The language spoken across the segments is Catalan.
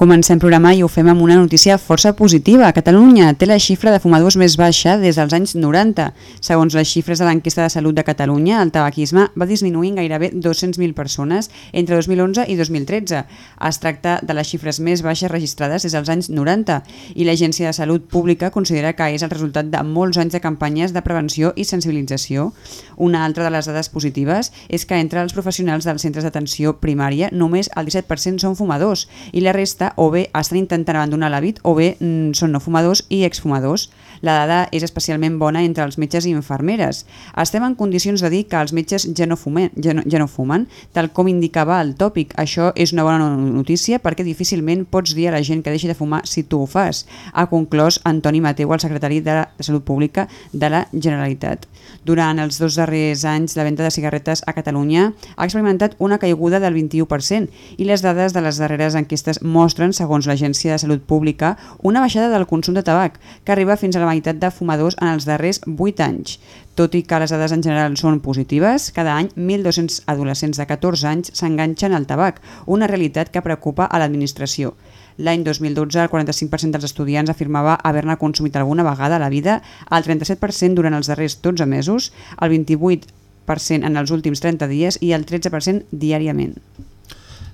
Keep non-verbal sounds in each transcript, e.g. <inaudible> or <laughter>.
Comencem programa i ho fem amb una notícia força positiva. Catalunya té la xifra de fumadors més baixa des dels anys 90. Segons les xifres de l'enquesta de salut de Catalunya, el tabaquisme va disminuir en gairebé 200.000 persones entre 2011 i 2013. Es tracta de les xifres més baixes registrades des dels anys 90 i l'Agència de Salut Pública considera que és el resultat de molts anys de campanyes de prevenció i sensibilització. Una altra de les dades positives és que entre els professionals dels centres d'atenció primària només el 17% són fumadors i la resta o bé estan intentant abandonar l'hàbit o bé mm, són no fumadors i exfumadors. La dada és especialment bona entre els metges i infermeres. Estem en condicions de dir que els metges ja no, fumen, ja no, ja no fumen, tal com indicava el tòpic. Això és una bona notícia perquè difícilment pots dir a la gent que deixi de fumar si tu ho fas, ha conclòs Antoni Mateu, el secretari de Salut Pública de la Generalitat. Durant els dos darrers anys, la venda de cigarretes a Catalunya ha experimentat una caiguda del 21% i les dades de les darreres enquestes mostren, segons l'Agència de Salut Pública, una baixada del consum de tabac, que arriba fins a la meitat de fumadors en els darrers 8 anys. Tot i que les dades en general són positives, cada any 1.200 adolescents de 14 anys s'enganxen al tabac, una realitat que preocupa a l'administració. L'any 2012 el 45% dels estudiants afirmava haver-ne consumit alguna vegada a la vida, el 37% durant els darrers 12 mesos, el 28% en els últims 30 dies i el 13% diàriament.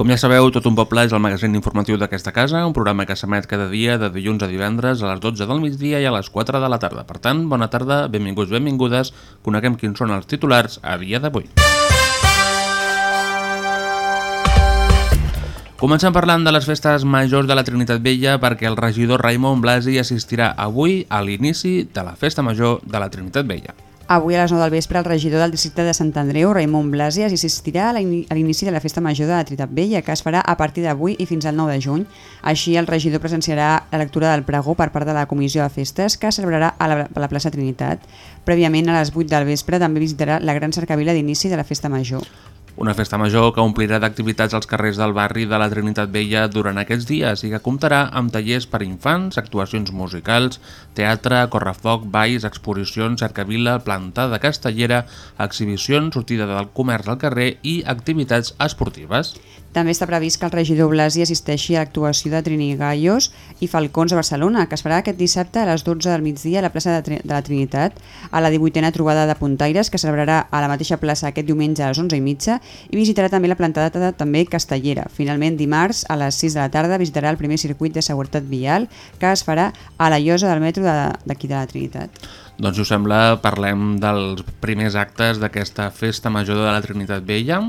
Com ja sabeu, Tot un poble és el magazín informatiu d'aquesta casa, un programa que s'emet cada dia de dilluns a divendres a les 12 del migdia i a les 4 de la tarda. Per tant, bona tarda, benvinguts, benvingudes, coneguem quins són els titulars a dia d'avui. Comencem parlant de les festes majors de la Trinitat Vella perquè el regidor Raimon Blasi assistirà avui a l'inici de la festa major de la Trinitat Vella. Avui a les 9 del vespre el regidor del districte de Sant Andreu, Raimon Blasi, assistirà a l'inici de la festa major de la Trinitat Vella, que es farà a partir d'avui i fins al 9 de juny. Així, el regidor presenciarà la lectura del pregó per part de la Comissió de Festes, que celebrarà a la, a la plaça Trinitat. Prèviament, a les 8 del vespre, també visitarà la gran cercavila d'inici de la festa major. Una festa major que omplirà d'activitats als carrers del barri de la Trinitat Vella durant aquests dies i que comptarà amb tallers per infants, actuacions musicals, teatre, correfoc, balls, exposicions, cercavila, plantada castellera, exhibicions, sortida del comerç al carrer i activitats esportives. També està previst que el regidor Blasi assisteixi a l'actuació de Trinigallos i Falcons a Barcelona, que es farà aquest dissabte a les 12 del migdia a la plaça de, de la Trinitat, a la 18a trobada de Puntaires, que celebrarà a la mateixa plaça aquest diumenge a les 11 i mitja, i visitarà també la plantada també castellera. Finalment, dimarts, a les 6 de la tarda, visitarà el primer circuit de seguretat vial que es farà a la llosa del metro d'aquí de, de la Trinitat. Doncs, us sembla, parlem dels primers actes d'aquesta festa major de la Trinitat Vella.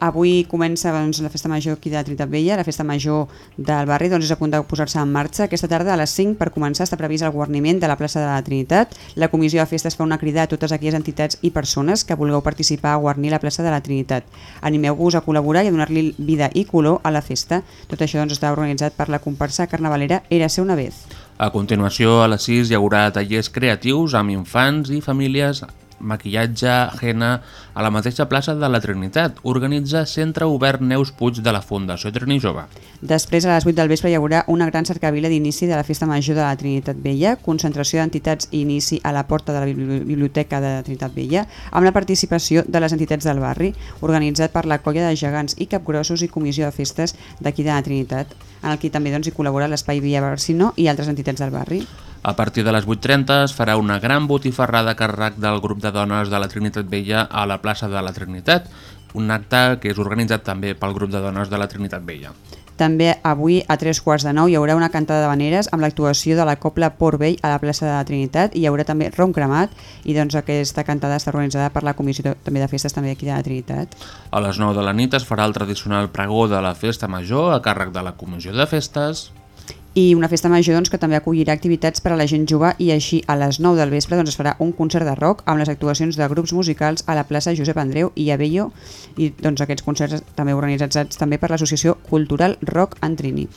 Avui comença doncs, la festa major aquí de Trinitat la festa major del barri doncs, és a punt de posar-se en marxa. Aquesta tarda a les 5 per començar està previst el guarniment de la plaça de la Trinitat. La comissió de festes fa una crida a totes aquelles entitats i persones que vulgueu participar a guarnir la plaça de la Trinitat. Animeu-vos a col·laborar i a donar-li vida i color a la festa. Tot això doncs, està organitzat per la comparsa carnavalera Érase una vez. A continuació, a les 6 hi haurà tallers creatius amb infants i famílies maquillatge, henna, a la mateixa plaça de la Trinitat. Organitza Centre Obert Neus Puig de la Fundació Trini Jove. Després, a les 8 del vespre, hi haurà una gran cercavila d'inici de la Festa Major de la Trinitat Vella, concentració d'entitats i inici a la porta de la Biblioteca de la Trinitat Vella, amb la participació de les entitats del barri, organitzat per la Colla de Gegants i Capgrossos i Comissió de Festes d'aquí de la Trinitat, en el que també doncs, hi col·labora l'Espai Via Barcino i altres entitats del barri. A partir de les 8.30 es farà una gran botifarrada a càrrec del grup de dones de la Trinitat Vella a la plaça de la Trinitat, un acte que és organitzat també pel grup de dones de la Trinitat Vella. També avui a tres quarts de nou hi haurà una cantada de veneres amb l'actuació de la Copla Port Vell a la plaça de la Trinitat i hi haurà també ron cremat i doncs aquesta cantada està organitzada per la Comissió també de Festes també aquí de la Trinitat. A les 9 de la nit es farà el tradicional pregó de la Festa Major a càrrec de la Comissió de Festes. I una festa major doncs, que també acollirà activitats per a la gent jove i així a les 9 del vespre doncs, es farà un concert de rock amb les actuacions de grups musicals a la plaça Josep Andreu i a Bello i doncs, aquests concerts també organitzats també per l'Associació Cultural Rock Antrini.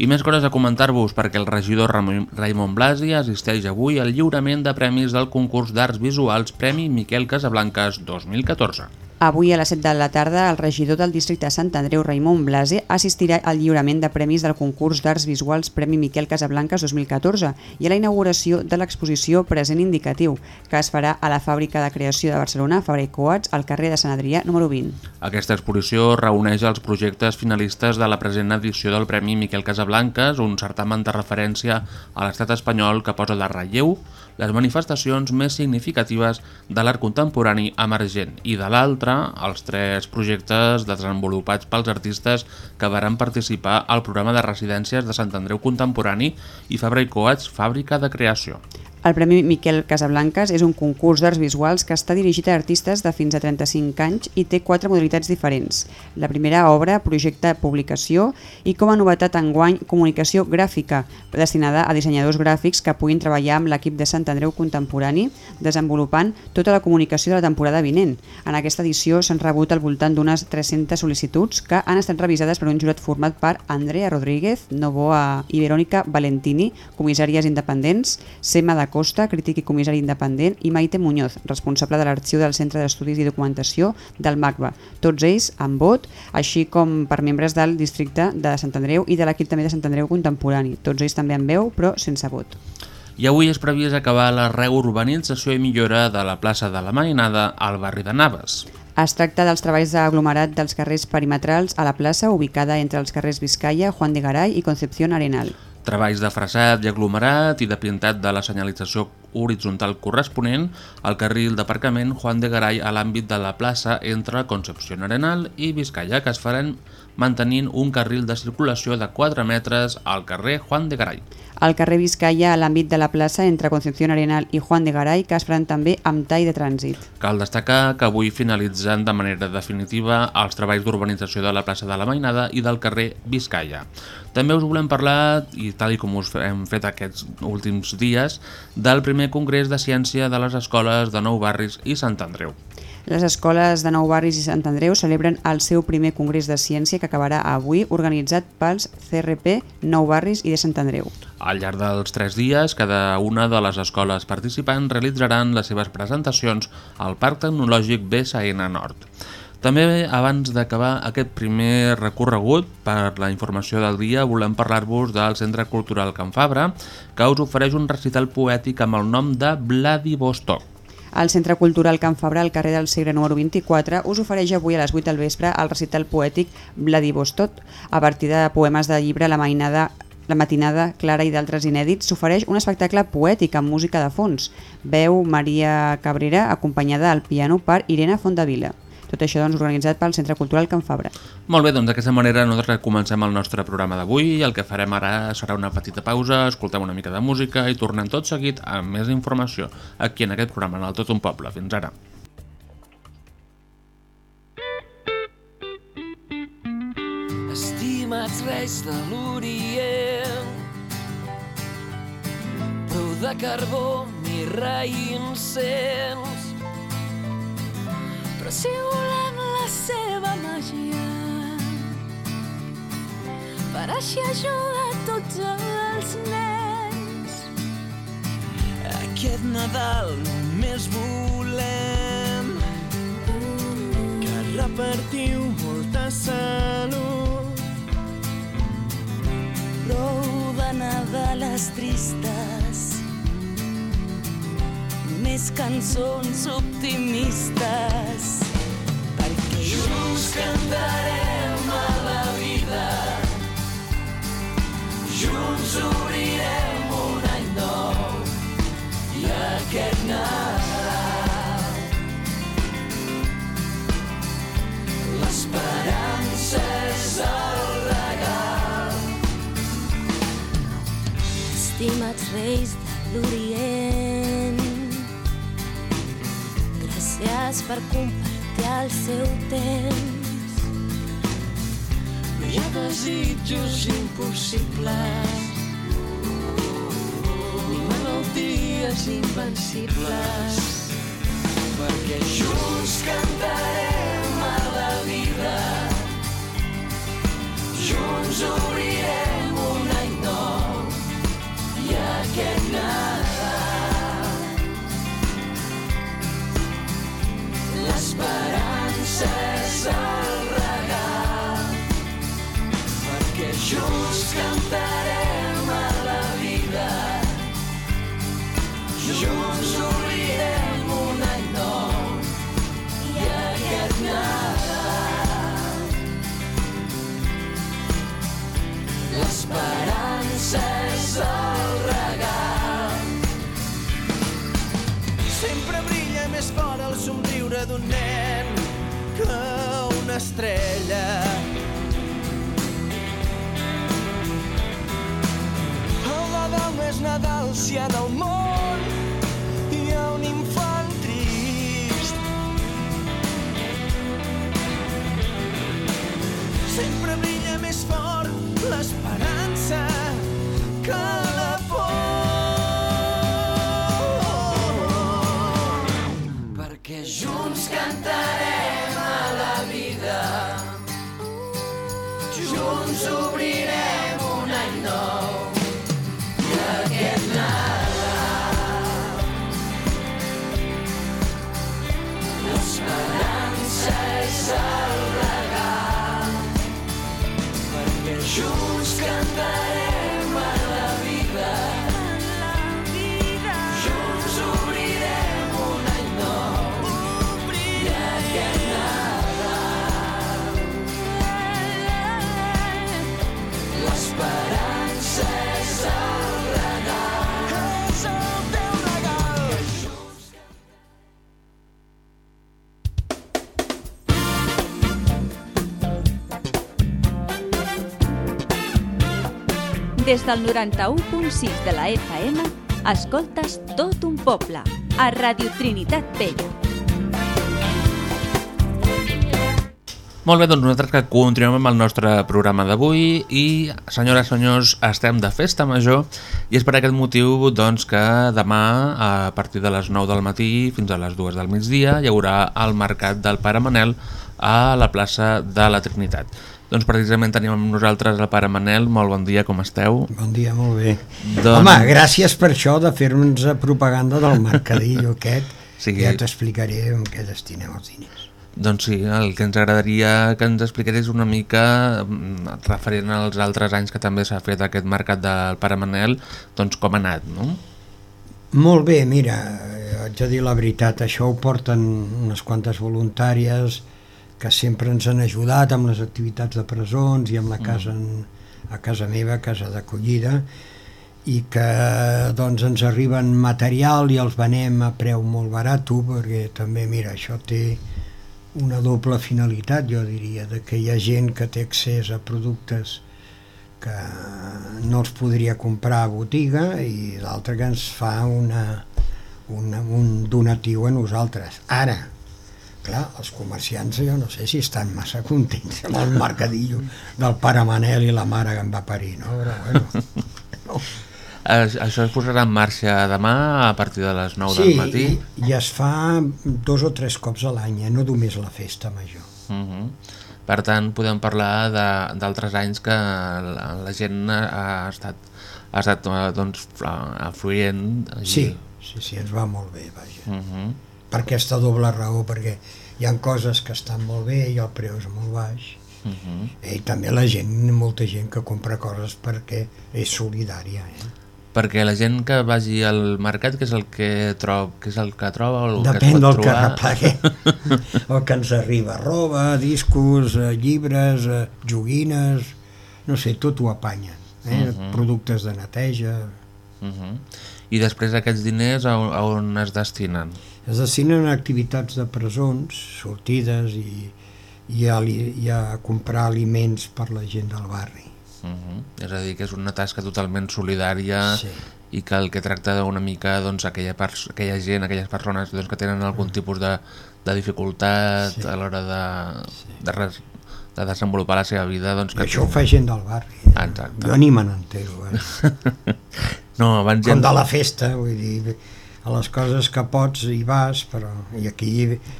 I més coses a comentar-vos perquè el regidor Raimon Blasi assisteix avui al lliurament de premis del concurs d'arts visuals Premi Miquel Casablanques 2014. Avui a les 7 de la tarda el regidor del districte de Sant Andreu, Raimon Blase, assistirà al lliurament de premis del concurs d'arts visuals Premi Miquel Casablanques 2014 i a la inauguració de l'exposició Present Indicatiu, que es farà a la fàbrica de creació de Barcelona, Fabra i Coats, al carrer de Sant Adrià, número 20. Aquesta exposició reuneix els projectes finalistes de la present edició del Premi Miquel Casablanques, un certamen de referència a l'estat espanyol que posa de relleu les manifestacions més significatives de l'art contemporani emergent i de l'altra, els tres projectes desenvolupats pels artistes que varen participar al programa de residències de Sant Andreu Contemporani i Fabra i Coats Fàbrica de Creació. El Premi Miquel Casablanques és un concurs d'arts visuals que està dirigit a artistes de fins a 35 anys i té quatre modalitats diferents. La primera obra, projecte publicació i com a novetat enguany, comunicació gràfica, destinada a dissenyadors gràfics que puguin treballar amb l'equip de Sant Andreu Contemporani desenvolupant tota la comunicació de la temporada vinent. En aquesta edició s'han rebut al voltant d'unes 300 sol·licituds que han estat revisades per un jurat format per Andrea Rodríguez, Novoa i Verònica Valentini, comissàries independents, Sema da Costa, crític i comissari independent, i Maite Muñoz, responsable de l'arxiu del Centre d'Estudis i Documentació del MACBA. Tots ells amb vot, així com per membres del districte de Sant Andreu i de l'equip també de Sant Andreu Contemporani. Tots ells també amb veu, però sense vot. I avui és previst acabar la reurbanització i millora de la plaça de la Mainada al barri de Naves. Es tracta dels treballs d'aglomerat dels carrers perimetrals a la plaça ubicada entre els carrers Vizcaya, Juan de Garay i Concepción Arenal. Treballs de fraçat i aglomerat i de pintat de la senyalització horitzontal corresponent al carril d'aparcament Juan de Garay a l'àmbit de la plaça entre Concepción Arenal i Vizcaya, que es faran mantenint un carril de circulació de 4 metres al carrer Juan de Garay. Al carrer Vizcaya, a l'àmbit de la plaça entre Concepción Arenal i Juan de Garay, que es faran també amb tall de trànsit. Cal destacar que avui finalitzen de manera definitiva els treballs d'urbanització de la plaça de la Mainada i del carrer Vizcaya. També us volem parlar, i tal i com us hem fet aquests últims dies, del primer Congrés de Ciència de les Escoles de Nou Barris i Sant Andreu. Les escoles de Nou Barris i Sant Andreu celebren el seu primer Congrés de Ciència que acabarà avui, organitzat pels CRP Nou Barris i de Sant Andreu. Al llarg dels tres dies, cada una de les escoles participants realitzaran les seves presentacions al Parc Tecnològic BSN Nord. També, abans d'acabar aquest primer recorregut, per la informació del dia, volem parlar-vos del Centre Cultural Can Fabra, que us ofereix un recital poètic amb el nom de Vladivostok. El Centre Cultural Can Fabra, al carrer del Segre número 24, us ofereix avui a les 8 del vespre el recital poètic Vladivostok. A partir de poemes de llibre La mainada la matinada, Clara i d'altres inèdits, s'ofereix un espectacle poètic amb música de fons. Veu Maria Cabrera, acompanyada al piano per Irene Fondavila. Tot això doncs, organitzat pel Centre Cultural Can Fabra. Molt bé, doncs d'aquesta manera nosaltres comencem el nostre programa d'avui i el que farem ara serà una petita pausa, escoltem una mica de música i tornem tot seguit amb més informació aquí en aquest programa, en el Tot un Poble. Fins ara. Estimats reis de l'Orient Prou de carbó, mirra i incens Si volem la seva màgia. Per així ajudar tots els nens. Aquest Nadal només volem que repartiu molta salut. Prou de Nadales tristes més cançons optimistes. Perquè junts cantarem a la vida, junts obrirem un any nou i aquest Nadal. L'esperança és el regal. Estimats reis de l'Orient, Gràcies per compartir el seu temps. No hi ha desitjos impossibles. Ni malalties invencibles. Perquè junts cantarem a la vida. Junts obrirem nen que una estrella. El Nadal no és Nadal si en el món hi ha un infant trist. Sempre brilla més fort l'esperança que Des del 91.6 de la FM, escoltes tot un poble, a Radio Trinitat Vella. Molt bé, doncs nosaltres que continuem amb el nostre programa d'avui i, senyores i senyors, estem de festa major i és per aquest motiu doncs, que demà, a partir de les 9 del matí fins a les 2 del migdia, hi haurà el Mercat del Pare Manel a la plaça de la Trinitat. Doncs precisament tenim amb nosaltres el Pare Manel. Molt bon dia, com esteu? Bon dia, molt bé. Doncs- Home, gràcies per això de fer-nos propaganda del mercadillo <laughs> aquest. Sí. Ja t'explicaré en què destinem els diners. Doncs sí, el que ens agradaria que ens expliqués una mica mm, referent als altres anys que també s'ha fet aquest mercat del Pare Manel, doncs com ha anat, no? Molt bé, mira, eh, haig de dir la veritat, això ho porten unes quantes voluntàries que sempre ens han ajudat amb les activitats de presons i amb la casa, en, a casa meva, casa d'acollida, i que doncs ens arriben material i els venem a preu molt barat perquè també, mira, això té una doble finalitat, jo diria, de que hi ha gent que té accés a productes que no els podria comprar a botiga i l'altre que ens fa una, una, un donatiu a nosaltres. Ara, clar, els comerciants jo no sé si estan massa contents amb el mercadillo del pare Manel i la mare que em va parir, no? Però bueno, <laughs> no. Aix- Això es posarà en marxa demà a partir de les 9 Sí, del matí. i, i es fa dos o tres cops a l'any, eh? no només la festa major. Uh -huh. Per tant, podem parlar de- d'altres anys que la, la gent ha estat, ha estat eh, doncs, afluent. Sí, sí, sí, ens va molt bé, vaja. Uh -huh. Per aquesta doble raó, perquè hi han coses que estan molt bé i el preu és molt baix. Uh -huh. I també la gent, molta gent que compra coses perquè és solidària. Eh? Perquè la gent que vagi al mercat, què és el que troba, què és el que troba o el Depèn que del que trobar? replegui. <laughs> el que ens arriba, roba, discos, eh, llibres, eh, joguines, no sé, tot ho apanyen. Eh? Mhm. Productes de neteja... Uh -huh. I després aquests diners a on es destinen? Es destinen a activitats de presons, sortides i, i, a, i a comprar aliments per la gent del barri. Uh -huh. És a dir, que és una tasca totalment solidària Sí. i que el que tracta una mica doncs, aquella, aquella gent, aquelles persones doncs, que tenen algun Mm. tipus de, de dificultat sí. a l'hora de, sí. de, res, de desenvolupar la seva vida. Doncs, que I això ho fa gent del barri. Ah, Exacte. Jo ni me n'entero. Eh? <laughs> no, abans Com gent... de la festa, vull dir, a les coses que pots hi vas, però... I aquí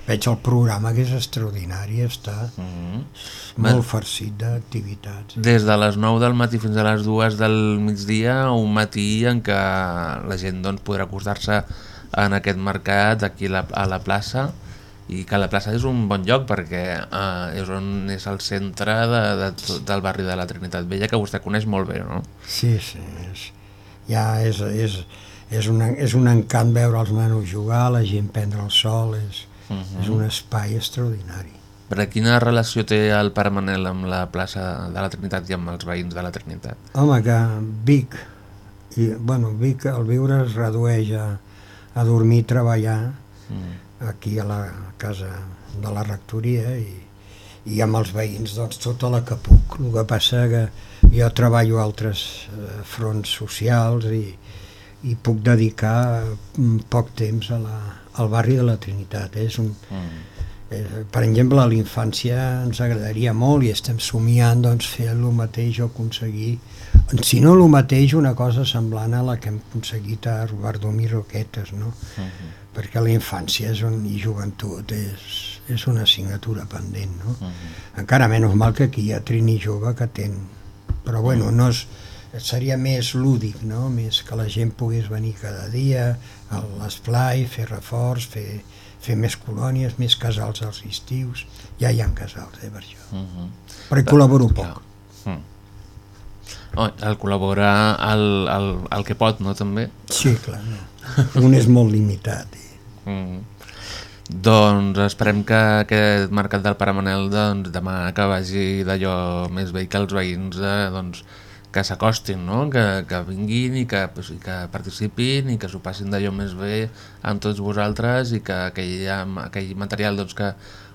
veig el programa que és extraordinari, està Mm -hmm. molt farcit d'activitats. Des de les 9 del matí fins a les 2 del migdia, un matí en què la gent doncs, podrà acostar-se en aquest mercat aquí a la, a la plaça i que la plaça és un bon lloc perquè eh, és on és el centre de, de, del barri de la Trinitat Vella que vostè coneix molt bé, no? Sí, sí, és, ja és, és, és, un, és un encant veure els nanos jugar, la gent prendre el sol, és, uh -huh. és un espai extraordinari. Per quina relació té el Pare Manel amb la plaça de la Trinitat i amb els veïns de la Trinitat? Home, que Vic, i, bueno, Vic el viure es redueix a, a dormir i treballar Mm. aquí a la casa de la rectoria i, i amb els veïns doncs tota la que puc. El que passa que jo treballo altres eh, fronts socials i, i puc dedicar mm, poc temps a la, al barri de la Trinitat. És un, Mm. eh, per exemple, a la infància ens agradaria molt i estem somiant doncs, fer el mateix o aconseguir, si no el mateix, una cosa semblant a la que hem aconseguit a i Roquetes, no? Mm -hmm. perquè la infància és un, i joventut és, és una assignatura pendent. No? Mm -hmm. Encara menys mal que aquí hi ha Trini Jove que ten, però bueno, no és, seria més lúdic, no? més que la gent pogués venir cada dia a l'esplai, fer reforç, fer, fer més colònies, més casals als estius, ja hi ha casals eh, per això. Mm -hmm. Però hi col·laboro poc. Mm. Oh, el col·laborar el, el, el que pot, no, també? Sí, clar, no. un és molt limitat. I... Mm. Doncs esperem que aquest mercat del Pare Manel doncs, demà que vagi d'allò més bé i que els veïns eh, doncs, que s'acostin, no? que, que vinguin i que, pues, i que participin i que s'ho passin d'allò més bé amb tots vosaltres i que aquell, aquell material doncs, que,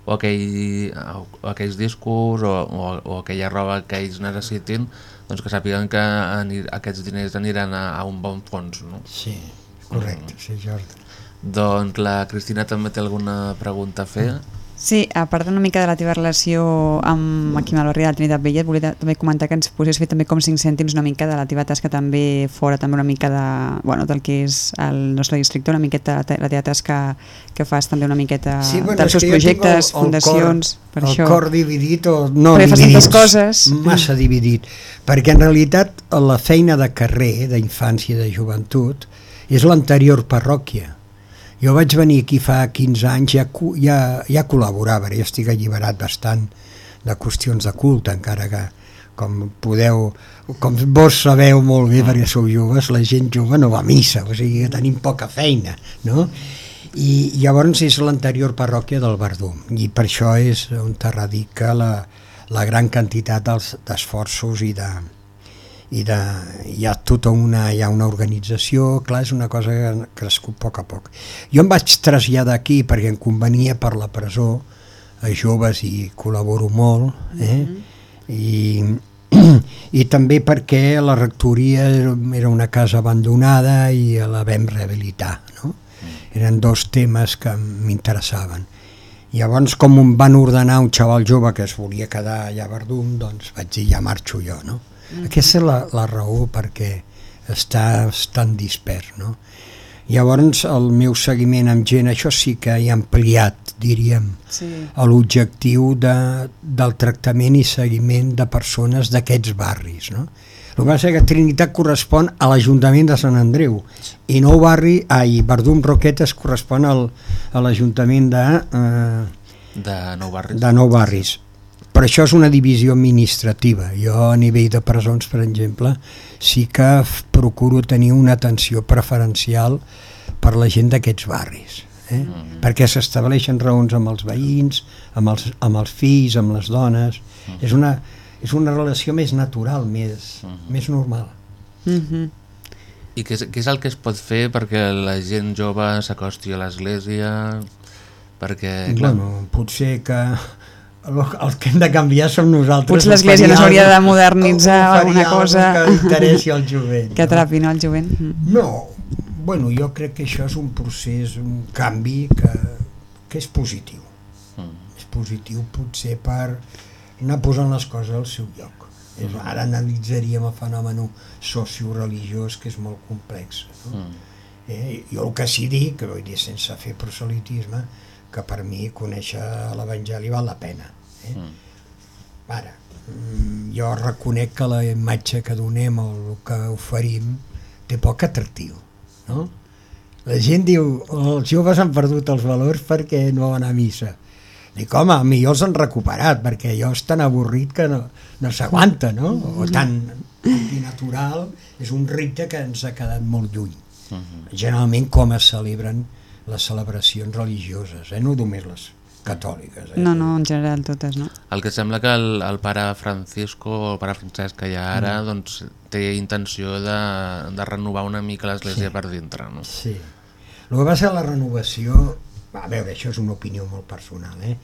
o, aquell, o aquells discos o, o, o aquella roba que ells necessitin doncs que sàpiguen que anir, aquests diners aniran a, a un bon fons. No? Sí, correcte, mm. sí, Jordi. Doncs la Cristina també té alguna pregunta a fer. Sí, a part una mica de la teva relació amb aquí amb el barri de la Trinitat Vella, et volia també comentar que ens posés fer també com cinc cèntims una mica de la teva tasca també fora, també una mica de, bueno, del que és el nostre districte, una miqueta la teva tasca que fas també una miqueta sí, bueno, dels seus projectes, el, el fundacions, cor, per el això. cor dividit o no Perquè dividit, coses. massa dividit, perquè en realitat la feina de carrer, d'infància i de joventut, és l'anterior parròquia. Jo vaig venir aquí fa 15 anys, ja, ja, ja col·laborava, ja estic alliberat bastant de qüestions de culte, encara que com podeu, com vos sabeu molt bé perquè sou joves, la gent jove no va a missa, o sigui que tenim poca feina, no? I llavors és l'anterior parròquia del Verdum, i per això és on radica la, la gran quantitat d'esforços i de, i de, hi ha tota una, hi ha una organització, clar, és una cosa que ha crescut a poc a poc. Jo em vaig traslladar aquí perquè em convenia per la presó a joves i col·laboro molt, eh? Mm -hmm. I, <clears throat> i també perquè la rectoria era una casa abandonada i la vam rehabilitar, no? Eren dos temes que m'interessaven. Llavors, com em van ordenar un xaval jove que es volia quedar allà a Verdum, doncs vaig dir, ja marxo jo, no? Mm. Aquesta és la, la raó perquè està tan dispers, no? Llavors, el meu seguiment amb gent, això sí que hi ha ampliat, diríem, sí. l'objectiu de, del tractament i seguiment de persones d'aquests barris, no? El que passa és que Trinitat correspon a l'Ajuntament de Sant Andreu i Nou Barri, ai, Verdum Roquetes correspon al, a l'Ajuntament de, eh, de Nou Barris. de Nou Barris. Però això és una divisió administrativa. Jo a nivell de presons, per exemple, sí que procuro tenir una atenció preferencial per la gent d'aquests barris. Eh? Mm. perquè s'estableixen raons amb els veïns, amb els, amb els fills, amb les dones. Mm. És, una, és una relació més natural, més, mm. més normal. Mm -hmm. I què és, què és el que es pot fer perquè la gent jove s'acosti a l'església? Perquè, clar... Bueno, potser que el, el que hem de canviar som nosaltres. Potser l'Església no s'hauria de modernitzar o- alguna cosa que interessi al jovent. que atrapi no, el jovent. Mm. No, bueno, jo crec que això és un procés, un canvi que, que és positiu. Mm. És positiu potser per anar posant les coses al seu lloc. És, ara analitzaríem el fenomen socioreligiós que és molt complex. No? Mm. Eh, jo el que sí dic, que vull dir sense fer proselitisme, que per mi conèixer l'Evangeli val la pena. Eh? Mm. Ara, jo reconec que la imatge que donem o el que oferim té poc atractiu, no? La gent diu, els joves han perdut els valors perquè no van a missa. Dic, home, a mi els han recuperat, perquè allò és tan avorrit que no, no s'aguanta, no? O tan antinatural, és un rite que ens ha quedat molt lluny. Generalment com es celebren les celebracions religioses, eh? no només les catòliques. Eh? No, no, en general totes, no? El que sembla que el, el pare Francisco, el pare Francesc que hi ha ara, Mm. doncs, té intenció de, de renovar una mica l'església Sí. per dintre, no? Sí. El que passa la renovació, a veure, això és una opinió molt personal, eh?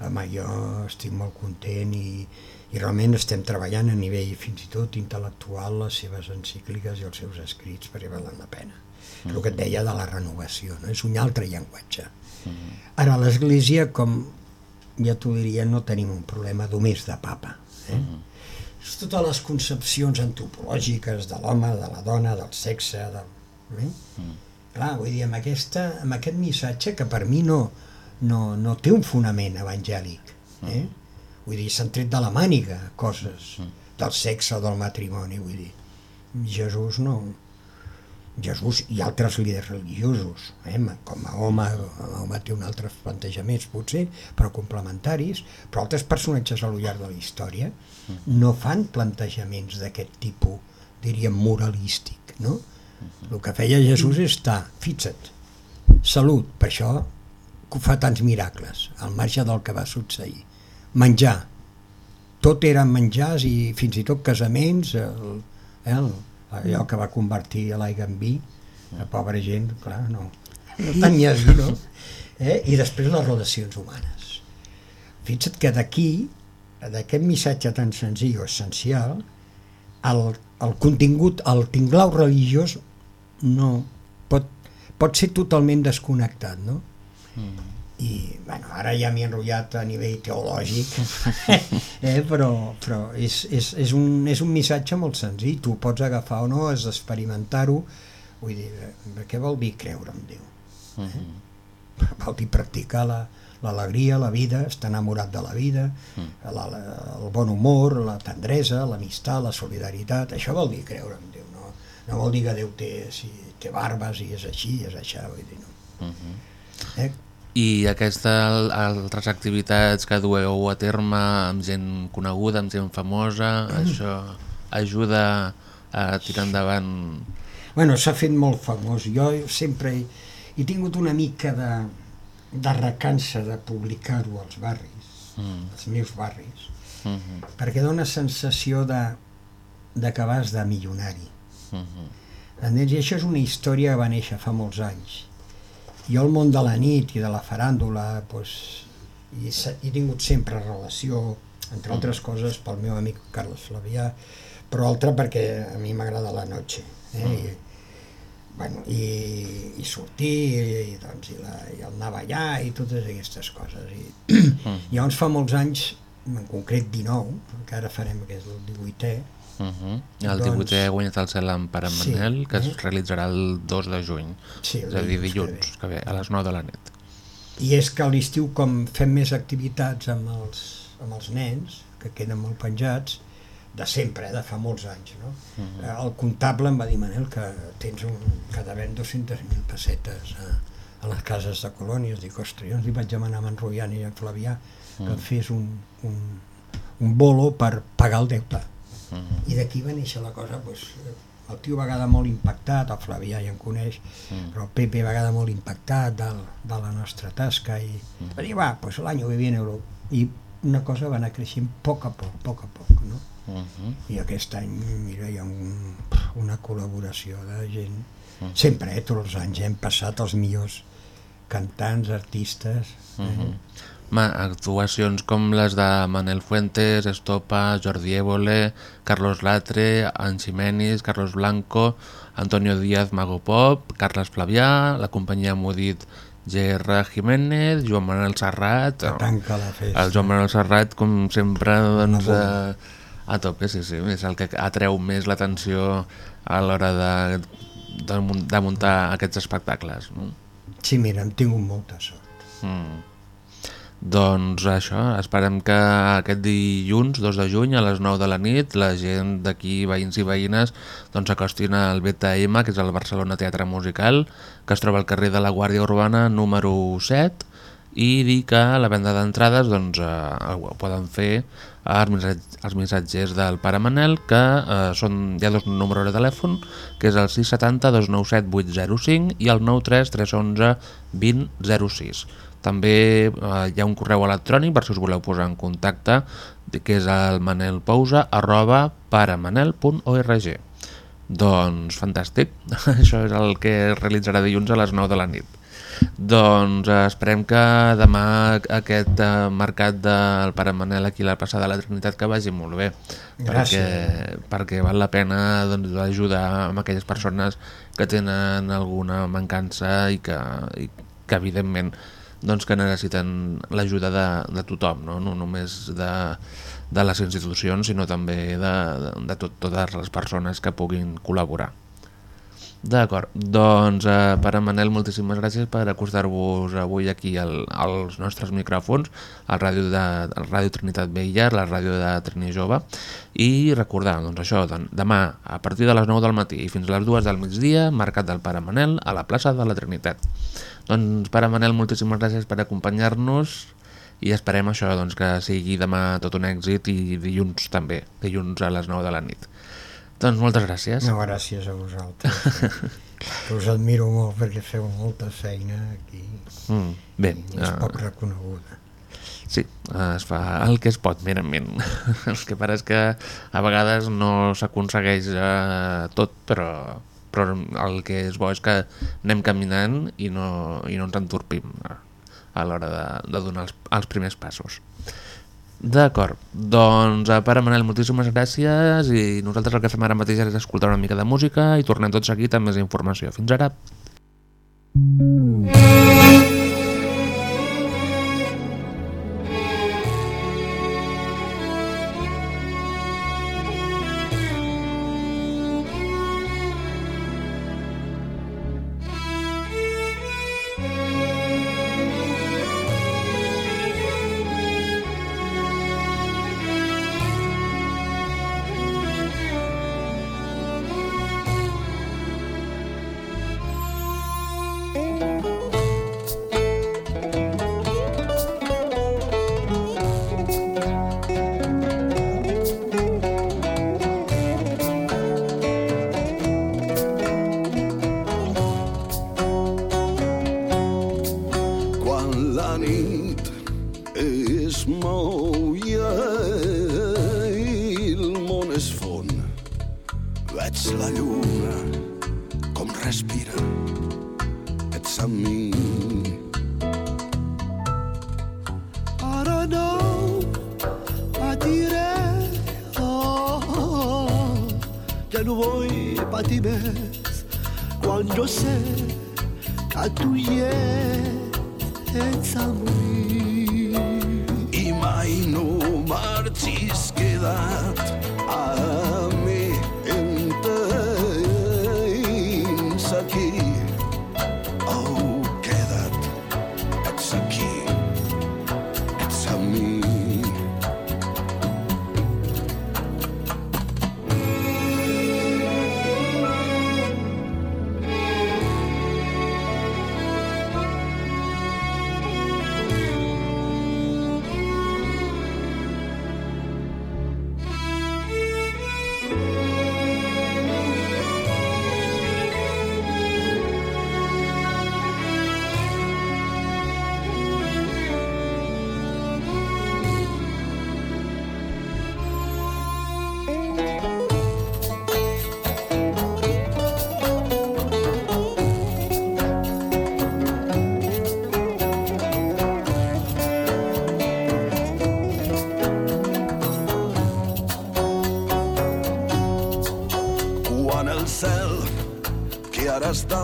Home, jo estic molt content i, i realment estem treballant a nivell fins i tot intel·lectual les seves encícliques i els seus escrits perquè valen la pena. Mm. El que et deia de la renovació, no? és un altre llenguatge. Mm. Ara, l'Església, com ja t'ho diria, no tenim un problema només de papa. Eh? Mm. Totes les concepcions antropològiques de l'home, de la dona, del sexe, del... Eh? Mm. Clar, vull dir, amb, aquesta, amb aquest missatge que per mi no, no, no té un fonament evangèlic. Eh? Vull dir, s'han tret de la màniga coses del sexe o del matrimoni, vull dir. Jesús no... Jesús i altres líders religiosos, eh? com a home, home té un altres plantejaments potser, però complementaris, però altres personatges al llarg de la història no fan plantejaments d'aquest tipus, diríem, moralístic, no? El que feia Jesús és estar, fixa't, salut, per això que fa tants miracles, al marge del que va succeir. Menjar, tot eren menjars i fins i tot casaments, el, eh, el, allò que va convertir l'aigua en vi, la pobra gent, clar, no, no tenia vi, no? Eh? I després les relacions humanes. Fixa't que d'aquí, d'aquest missatge tan senzill o essencial, el, el contingut, el tinglau religiós no pot, pot ser totalment desconnectat, no? Mm. I, bueno, ara ja m'he enrotllat a nivell teològic, <laughs> eh, però, però és, és, és, un, és un missatge molt senzill, tu pots agafar o no, has d'experimentar-ho, vull dir, què vol dir creure en Déu? Eh? <laughs> Vol dir practicar la, l'alegria, la vida, estar enamorat de la vida, Mm. la, la, el bon humor, la tendresa, l'amistat, la solidaritat, això vol dir creure en Déu, no, no vol dir que Déu té, si, té barbes i és així, és això, vull dir, no. Uh -huh. Eh? I aquestes altres activitats que dueu a terme amb gent coneguda, amb gent famosa, Mm. això ajuda a tirar endavant... Bueno, s'ha fet molt famós. Jo sempre he, he tingut una mica de, de recança de publicar-ho als barris, Mm. als meus barris, Uh -huh. perquè dona sensació de d'acabar de milionari. -huh. Entens? I això és una història que va néixer fa molts anys. Jo al món de la nit i de la faràndula doncs, hi, he, he tingut sempre relació, entre altres coses pel meu amic Carles Flavià, però altra perquè a mi m'agrada la noche. Eh? I, bueno, i, i sortir i, doncs, i, la, i el anar a ballar i totes aquestes coses i, <clears throat> llavors fa molts anys en concret 19 que ara farem aquest el 18è Uh -huh. El Doncs- 18è ha guanyat el cel amb Pare Sí, Manel, que es eh? realitzarà el 2 de juny, Sí, és a dir, dilluns dilluns, que ve, a les 9 de la nit. i és que a l'estiu com fem més activitats amb els, amb els nens que queden molt penjats de sempre, eh, de fa molts anys no? Mhm. Eh, el comptable em va dir Manel que tens un, que devem 200.000 pessetes a, a les cases de colònies dic, ostres, jo li vaig demanar a Manrovian i a Flavià que Mhm. em fes un, un, un bolo per pagar el deute Uh i d'aquí va néixer la cosa doncs, eh, el tio va quedar molt impactat el Flavià ja em coneix Mm. però el Pepe va quedar molt impactat de, de la nostra tasca i va dir va, pues l'any que viene euro i una cosa va anar creixent a poc a poc, a poc a poc no? -huh. Uh -huh. i aquest any mira, hi ha un, una col·laboració de gent Mm. sempre, eh, tots els anys hem passat els millors cantants, artistes Uh -huh. Ma, actuacions com les de Manel Fuentes, Estopa, Jordi Évole, Carlos Latre, Anximenis, Carlos Blanco, Antonio Díaz Mago Pop, Carles Flavià, la companyia Mudit Gerra Jiménez, Joan Manuel Serrat... tanca la festa. El Joan Manuel Serrat, com sempre, doncs, a, a tope, sí, sí, és el que atreu més l'atenció a l'hora de, de, de muntar aquests espectacles. No? Sí, mira, hem tingut molta sort. Mm. Doncs això, esperem que aquest dilluns, 2 de juny, a les 9 de la nit, la gent d'aquí, veïns i veïnes, doncs acostin al BTM, que és el Barcelona Teatre Musical, que es troba al carrer de la Guàrdia Urbana número 7, i dir que la venda d'entrades doncs, eh, ho poden fer als missatgers, del Pare Manel, que eh, són, hi ha dos números de telèfon, que és el 670 297 805 i el 93 311 2006. També eh, hi ha un correu electrònic per si us voleu posar en contacte, que és el manelpousa arroba paramanel.org. Doncs fantàstic, <laughs> això és el que es realitzarà dilluns a les 9 de la nit. Doncs eh, esperem que demà aquest eh, mercat del Pare Manel aquí a la plaça de la Trinitat que vagi molt bé. Gràcies. Perquè, perquè val la pena doncs, ajudar amb aquelles persones que tenen alguna mancança i que, i que evidentment doncs, que necessiten l'ajuda de, de tothom, no, no només de, de les institucions, sinó també de, de, tot, totes les persones que puguin col·laborar. D'acord, doncs eh, Pare Manel, moltíssimes gràcies per acostar-vos avui aquí al, als nostres micròfons, al ràdio, de, al ràdio Trinitat Vella, la ràdio de Trini Jove, i recordar, doncs això, demà a partir de les 9 del matí i fins a les 2 del migdia, Mercat del Pare Manel a la plaça de la Trinitat. Doncs Pare Manel, moltíssimes gràcies per acompanyar-nos i esperem això, doncs, que sigui demà tot un èxit i dilluns també, dilluns a les 9 de la nit. Doncs moltes gràcies. No, gràcies a vosaltres. <laughs> us admiro molt perquè feu molta feina aquí. Mm, bé. I és poc reconeguda. Sí, es fa el que es pot, merament. <laughs> El que passa és que a vegades no s'aconsegueix eh, tot, però, però el que és bo és que anem caminant i no, i no ens entorpim a l'hora de, de donar els, els primers passos. D'acord, doncs a Pare Manel, moltíssimes gràcies i nosaltres el que fem ara mateix és escoltar una mica de música i tornem tot seguit amb més informació. Fins ara! Quan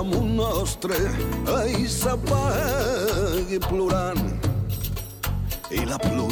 damunt nostre ai s'apagui plorant. I la pluja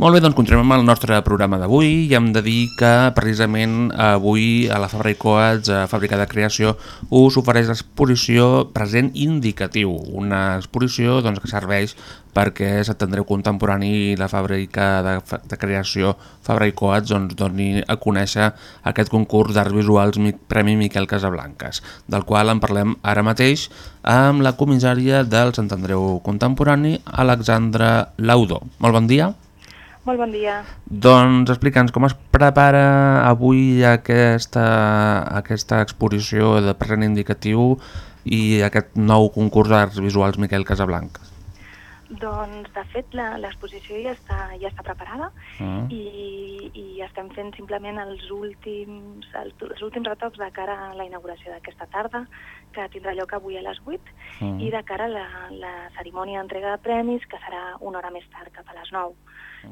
Molt bé, doncs continuem amb el nostre programa d'avui i hem de dir que precisament avui a la Fabra i Coats, a Fàbrica de Creació, us ofereix l'exposició Present Indicatiu, una exposició doncs, que serveix perquè Sant Andreu Contemporani la Fàbrica de, de Creació Fabra i Coats doncs, doni a conèixer aquest concurs d'arts visuals Mi- Premi Miquel Casablanques, del qual en parlem ara mateix amb la comissària del Sant Andreu Contemporani, Alexandra Laudó. Molt bon dia. Molt bon dia. Doncs explica'ns com es prepara avui aquesta, aquesta exposició de present indicatiu i aquest nou concurs d'arts visuals Miquel Casablanca. Doncs, de fet, la- l'exposició ja està, ja està preparada Ah. i, i estem fent simplement els últims, els, els últims retocs de cara a la inauguració d'aquesta tarda, que tindrà lloc avui a les 8, Ah. i de cara a la, la cerimònia d'entrega de premis, que serà una hora més tard, cap a les 9.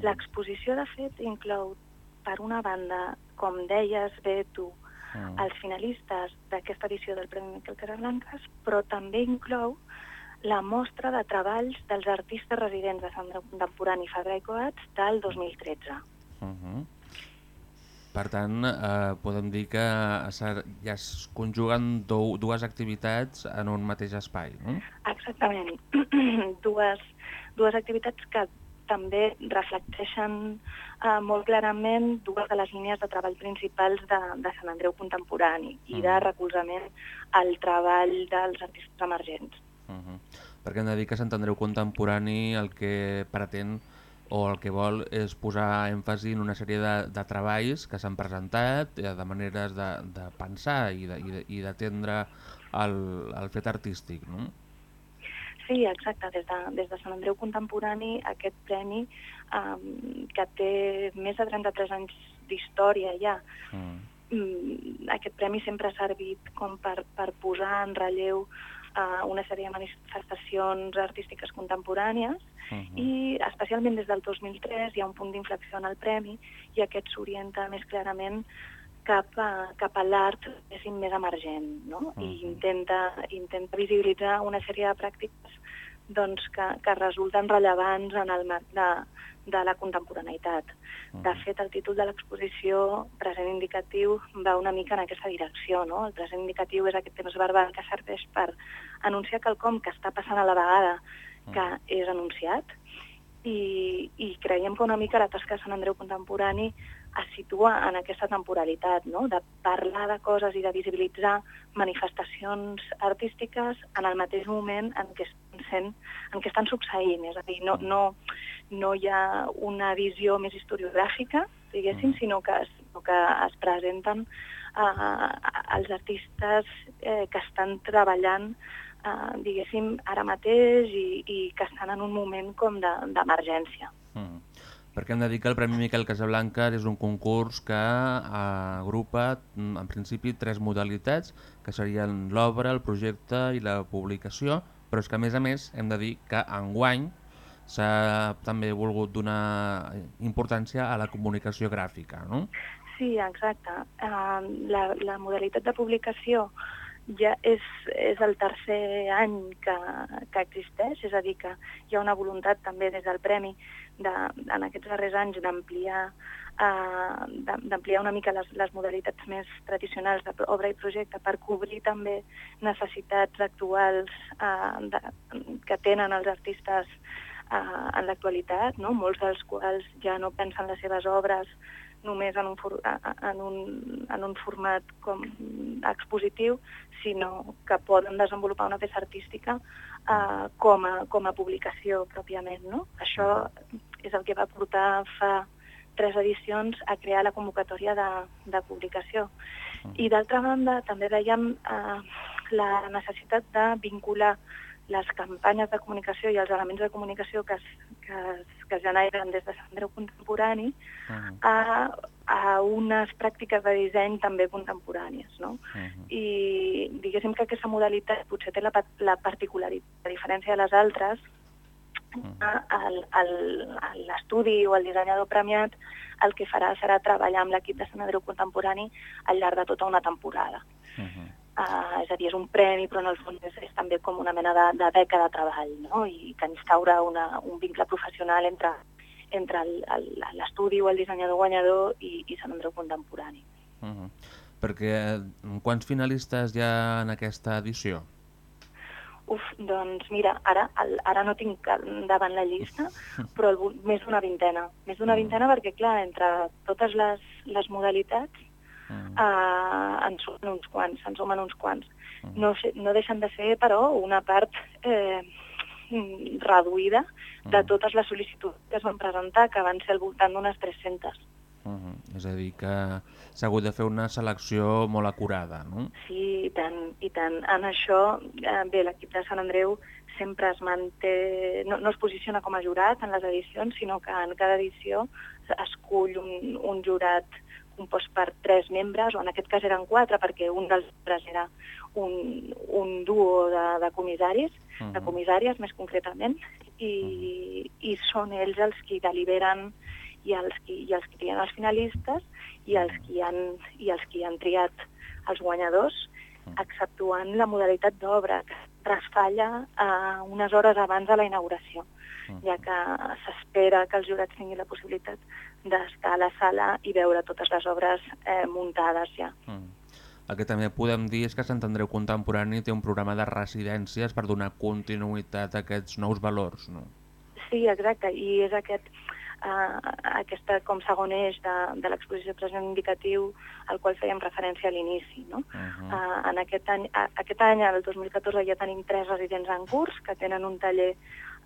L'exposició, de fet, inclou, per una banda, com deies bé tu, els finalistes d'aquesta edició del Premi Miquel Casablanques, però també inclou la mostra de treballs dels artistes residents de Sant Contemporani Fabra i Coats del 2013. Uh -huh. Per tant, eh, podem dir que ja es conjuguen dou, dues activitats en un mateix espai, no? Exactament. <clears throat> dues, dues activitats que també reflecteixen eh, molt clarament dues de les línies de treball principals de, de Sant Andreu Contemporani i de recolzament al treball dels artistes emergents. Uh -huh. Perquè hem de dir que Sant Andreu Contemporani el que pretén o el que vol és posar èmfasi en una sèrie de, de treballs que s'han presentat, eh, de maneres de, de pensar i d'atendre el, el fet artístic, no? Sí, exacte. Des de, des de Sant Andreu Contemporani, aquest premi, um, que té més de 33 anys d'història ja, mm, aquest premi sempre ha servit com per, per posar en relleu uh, una sèrie de manifestacions artístiques contemporànies i especialment des del 2003 hi ha un punt d'inflexió en el premi i aquest s'orienta més clarament cap a, cap a l'art més emergent no? i intenta, intenta visibilitzar una sèrie de pràctiques doncs, que, que resulten rellevants en el marc de, de la contemporaneïtat. De fet, el títol de l'exposició, present indicatiu, va una mica en aquesta direcció. No? El present indicatiu és aquest temps verbal que serveix per anunciar quelcom que està passant a la vegada que és anunciat i, i creiem que una mica la tasca de Sant Andreu Contemporani es situa en aquesta temporalitat, no? de parlar de coses i de visibilitzar manifestacions artístiques en el mateix moment en què estan sent, en què estan succeint, és a dir, no, no, no hi ha una visió més historiogràfica, diguéssim, sinó que, sinó que es presenten eh, els artistes eh, que estan treballant eh, diguéssim, ara mateix i, i que estan en un moment com d'emergència. De, mm. Perquè hem de dir que el Premi Miquel Casablanca és un concurs que agrupa, mm, en principi, tres modalitats, que serien l'obra, el projecte i la publicació, però és que, a més a més, hem de dir que enguany s'ha també volgut donar importància a la comunicació gràfica, no? Sí, exacte. Uh, la, la modalitat de publicació ja és, és el tercer any que, que existeix, és a dir, que hi ha una voluntat també des del Premi de, en aquests darrers anys d'ampliar uh, d'ampliar una mica les, les modalitats més tradicionals d'obra i projecte per cobrir també necessitats actuals uh, de, que tenen els artistes uh, en l'actualitat, no? molts dels quals ja no pensen les seves obres només en un, for, en un, en un format com expositiu, sinó que poden desenvolupar una peça artística eh, com, a, com a publicació pròpiament. No? Això és el que va portar fa tres edicions a crear la convocatòria de, de publicació. I d'altra banda, també veiem eh, la necessitat de vincular les campanyes de comunicació i els elements de comunicació que es, que es, que es generen des de Sant Andreu Contemporani uh -huh. a, a unes pràctiques de disseny també contemporànies. No? Uh -huh. I diguéssim que aquesta modalitat potser té la, la particularitat, a diferència de les altres. L'estudi o el dissenyador premiat el que farà serà treballar amb l'equip de Sant Andreu Contemporani al llarg de tota una temporada. Uh -huh. Uh, és a dir, és un premi, però en el fons és, és també com una mena de, de beca de treball, no? i que instaura una, un vincle professional entre, entre l'estudi o el dissenyador guanyador i, i Sant Andreu Contemporani. Uh -huh. Perquè eh, quants finalistes hi ha en aquesta edició? Uf, doncs mira, ara, el, ara no tinc davant la llista, però el, més d'una vintena. Més d'una vintena perquè, clar, entre totes les, les modalitats mm. uh, en sumen uns quants, en sumen uns quants. Mm. No, no deixen de ser, però, una part eh, reduïda de mm. totes les sol·licituds que es van presentar, que van ser al voltant d'unes 300. Uh -huh. És a dir, que s'ha hagut de fer una selecció molt acurada, no? Sí, i tant. I tant. En això, eh, bé, l'equip de Sant Andreu sempre es manté, no, no es posiciona com a jurat en les edicions, sinó que en cada edició escull un, un jurat compost per tres membres, o en aquest cas eren quatre, perquè un dels membres era un, un duo de, de comissaris, uh -huh. de comissàries més concretament, i, uh -huh. i són ells els qui deliberen i els qui, i els qui trien els finalistes i els qui han, i els qui han triat els guanyadors, exceptuant la modalitat d'obra, que trasfalla eh, unes hores abans de la inauguració, ja que s'espera que els jurats tinguin la possibilitat d'estar a la sala i veure totes les obres eh, muntades ja. Mm. El que també podem dir és que Sant Andreu Contemporani té un programa de residències per donar continuïtat a aquests nous valors, no? Sí, exacte, i és aquest, uh, aquesta com segon eix de, de l'exposició present indicatiu al qual fèiem referència a l'inici. No? Uh -huh. uh, en aquest any, aquest any, el 2014, ja tenim tres residents en curs que tenen un taller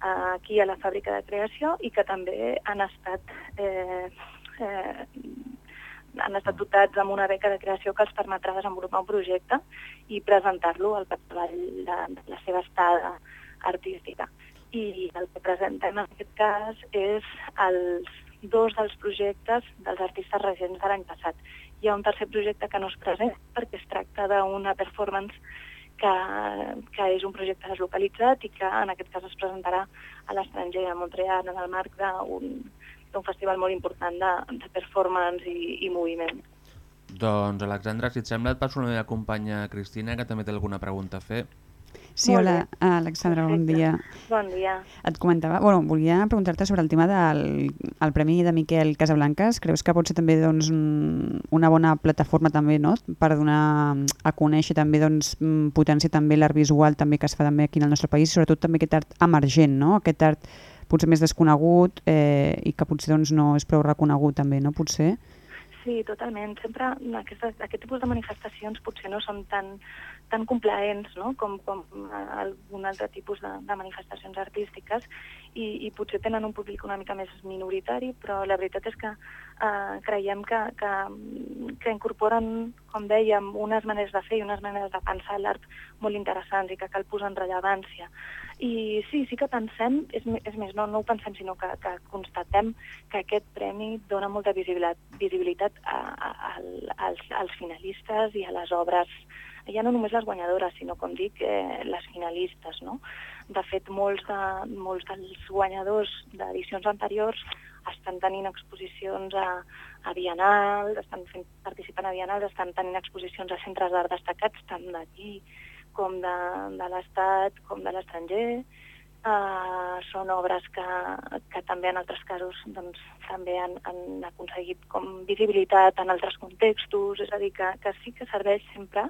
aquí a la fàbrica de creació i que també han estat eh, eh, han estat dotats amb una beca de creació que els permetrà desenvolupar un projecte i presentar-lo al treball de, de la seva estada artística. I el que presentem en aquest cas és els dos dels projectes dels artistes regents de l'any passat. Hi ha un tercer projecte que no es presenta perquè es tracta d'una performance que, que és un projecte deslocalitzat i que en aquest cas es presentarà a l'estranger, a Montreal, en el marc d'un festival molt important de, de performance i, i moviment. Doncs, Alexandra, si et sembla, et passo la meva companya Cristina, que també té alguna pregunta a fer. Sí, hola, Alexandra, bon dia. Bon dia. Et comentava, bueno, volia preguntar-te sobre el tema del el Premi de Miquel Casablanques. Creus que pot ser també doncs, una bona plataforma també, no? per donar a conèixer també doncs, potència també l'art visual també que es fa també aquí en el nostre país, sobretot també aquest art emergent, no? aquest art potser més desconegut eh, i que potser doncs, no és prou reconegut també, no? Potser. Sí, totalment. Sempre aquestes, aquest tipus de manifestacions potser no són tan tan complaents no? com, com eh, algun altre tipus de, de manifestacions artístiques i, i potser tenen un públic una mica més minoritari, però la veritat és que eh, creiem que, que, que incorporen, com dèiem, unes maneres de fer i unes maneres de pensar l'art molt interessants i que cal posar en rellevància. I sí, sí que pensem, és, és més, no, no ho pensem, sinó que, que constatem que aquest premi dona molta visibilitat, visibilitat a, a, a, als, als finalistes i a les obres ja no només les guanyadores, sinó, com dic, eh, les finalistes, no? De fet, molts, de, molts dels guanyadors d'edicions anteriors estan tenint exposicions a, a Bienals, estan fent, participant a Bienals, estan tenint exposicions a centres d'art destacats, tant d'aquí com de, de l'Estat, com de l'estranger. Uh, són obres que, que també en altres casos doncs, també han, han aconseguit com visibilitat en altres contextos, és a dir, que, que sí que serveix sempre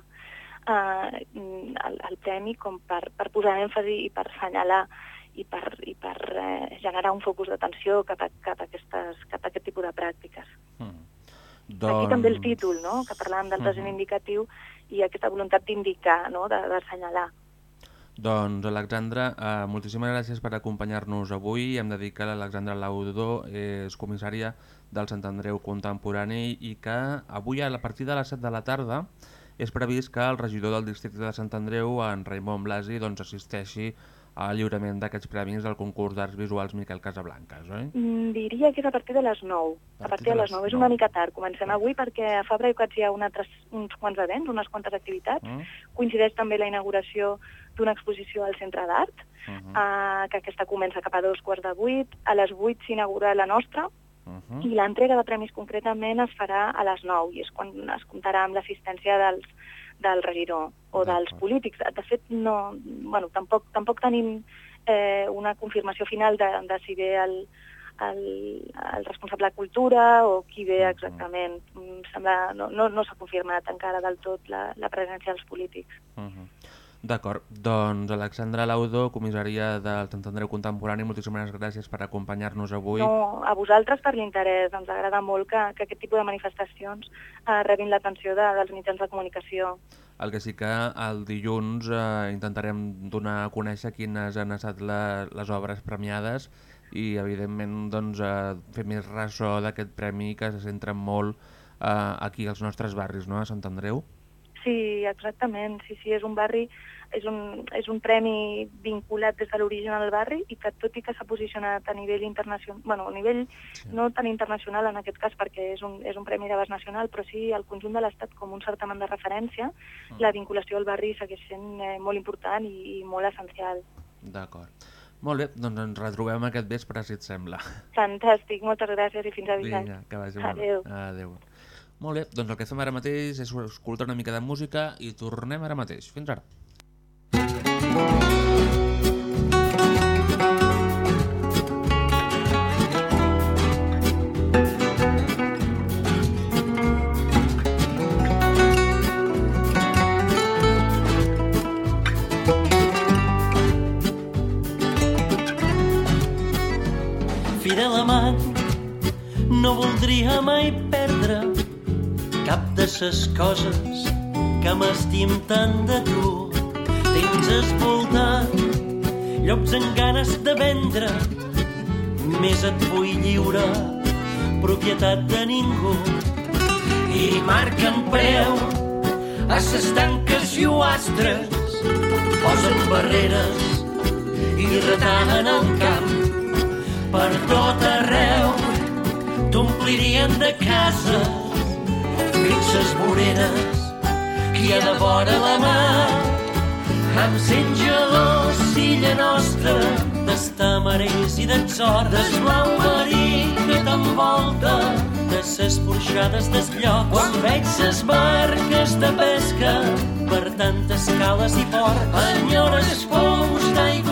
eh, el, el premi com per, per posar èmfasi i per assenyalar i per, i per eh, generar un focus d'atenció cap, a, cap, a aquestes, cap a aquest tipus de pràctiques. Mm. Doncs... Aquí també el títol, no? que parlàvem del present mm -hmm. indicatiu i aquesta voluntat d'indicar, no? d'assenyalar. Doncs, Alexandra, eh, moltíssimes gràcies per acompanyar-nos avui. Hem de dir que l'Alexandra Laudó és comissària del Sant Andreu Contemporani i que avui a partir de les 7 de la tarda és previst que el regidor del districte de Sant Andreu, en Raimon Blasi, doncs, assisteixi al lliurament d'aquests premis del concurs d'arts visuals Miquel Casablanques, oi? Mm, diria que és a partir de les 9. A partir, de les 9. 9. És una mica tard. Comencem avui perquè a Fabra i Cats hi ha un altres, uns quants events, unes quantes activitats. Mm. Coincideix també la inauguració d'una exposició al Centre d'Art, uh -huh. uh, que aquesta comença cap a dos quarts de vuit. A les vuit s'inaugura la nostra, Uh -huh. I l'entrega de premis concretament es farà a les 9 i és quan es comptarà amb l'assistència dels, del regidor o dels polítics. De fet, no, bueno, tampoc, tampoc tenim eh, una confirmació final de, de si ve el, el, el responsable de cultura o qui ve exactament. Uh -huh. Sembla, no no, no s'ha confirmat encara del tot la, la presència dels polítics. Uh -huh. D'acord, doncs Alexandra Laudó, comissària del Sant Andreu Contemporani, moltíssimes gràcies per acompanyar-nos avui. No, a vosaltres per l'interès, ens agrada molt que, que aquest tipus de manifestacions eh, rebin l'atenció de, dels mitjans de comunicació. El que sí que el dilluns eh, intentarem donar a conèixer quines han estat la, les obres premiades i evidentment doncs, eh, fer més ressò d'aquest premi que se centra molt eh, aquí als nostres barris, no? a Sant Andreu. Sí, exactament. Sí, sí, és un barri, és un, és un premi vinculat des de l'origen al barri i que tot i que s'ha posicionat a nivell internacional, bueno, a nivell sí. no tan internacional en aquest cas perquè és un, és un premi d'abast nacional, però sí al conjunt de l'Estat com un certamen de referència, mm. la vinculació al barri segueix sent eh, molt important i, i molt essencial. D'acord. Molt bé, doncs ens retrobem aquest vespre, si et sembla. Fantàstic, moltes gràcies i fins aviat. Vinga, que vagi Adéu. molt. Adéu. Molt bé, doncs el que fem ara mateix és escoltar una mica de música i tornem ara mateix. Fins ara. Ses coses que m'estim tant de tu. Tens esvoltat llocs en ganes de vendre, més et vull lliure, propietat de ningú. I marquen preu a ses tanques i oastres, posen barreres i retallen el camp. Per tot arreu t'omplirien de cases. Fixes voreres qui ha de vora la mà gelós illa nostra d'estamarells i d'atzor d'esblau marí que t'envolta de ses porxades des llocs quan veig ses barques de pesca per tantes cales i ports enyores pous d'aigua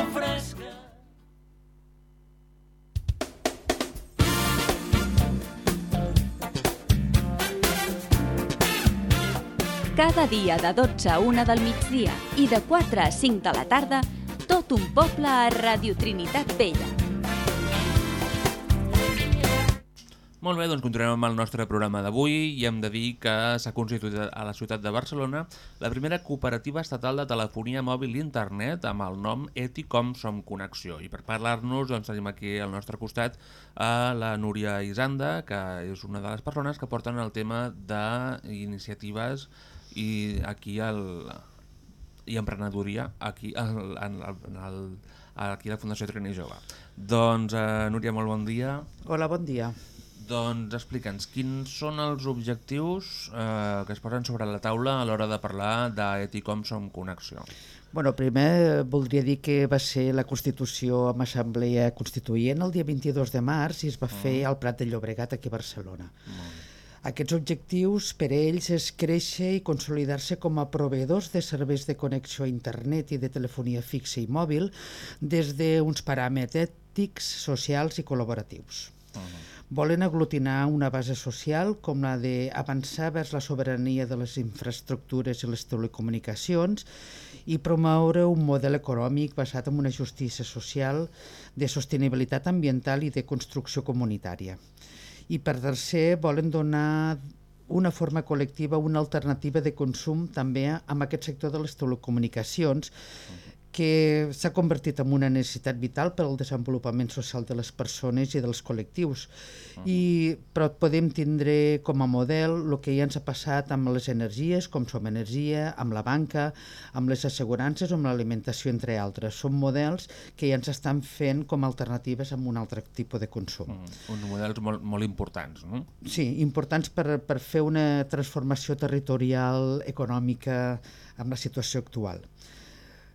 Cada dia de 12 a 1 del migdia i de 4 a 5 de la tarda, tot un poble a Radio Trinitat Vella. Molt bé, doncs continuem amb el nostre programa d'avui i hem de dir que s'ha constituït a la ciutat de Barcelona la primera cooperativa estatal de telefonia mòbil i internet amb el nom Eticom Som Connexió. I per parlar-nos doncs, tenim aquí al nostre costat a la Núria Isanda, que és una de les persones que porten el tema d'iniciatives i aquí el, i emprenedoria aquí, al, en, en el, aquí a la Fundació Trini Jove. Doncs, eh, Núria, molt bon dia. Hola, bon dia. Doncs explica'ns, quins són els objectius eh, que es posen sobre la taula a l'hora de parlar d'Eticom Som Connexió? Bueno, primer voldria dir que va ser la Constitució amb Assemblea Constituent el dia 22 de març i es va mm. fer al Prat de Llobregat aquí a Barcelona. Mm. Aquests objectius per a ells és créixer i consolidar-se com a proveedors de serveis de connexió a internet i de telefonia fixa i mòbil des d'uns paràmetres ètics, socials i col·laboratius. Uh -huh volen aglutinar una base social com la d'avançar vers la sobirania de les infraestructures i les telecomunicacions i promoure un model econòmic basat en una justícia social de sostenibilitat ambiental i de construcció comunitària. I per tercer, volen donar una forma col·lectiva, una alternativa de consum també amb aquest sector de les telecomunicacions que s'ha convertit en una necessitat vital per al desenvolupament social de les persones i dels col·lectius. Uh -huh. I, però podem tindre com a model el que ja ens ha passat amb les energies, com som energia, amb la banca, amb les assegurances o amb l'alimentació, entre altres. Són models que ja ens estan fent com a alternatives amb un altre tipus de consum. Uh -huh. Uns models molt, molt importants, no? Sí, importants per, per fer una transformació territorial, econòmica, amb la situació actual.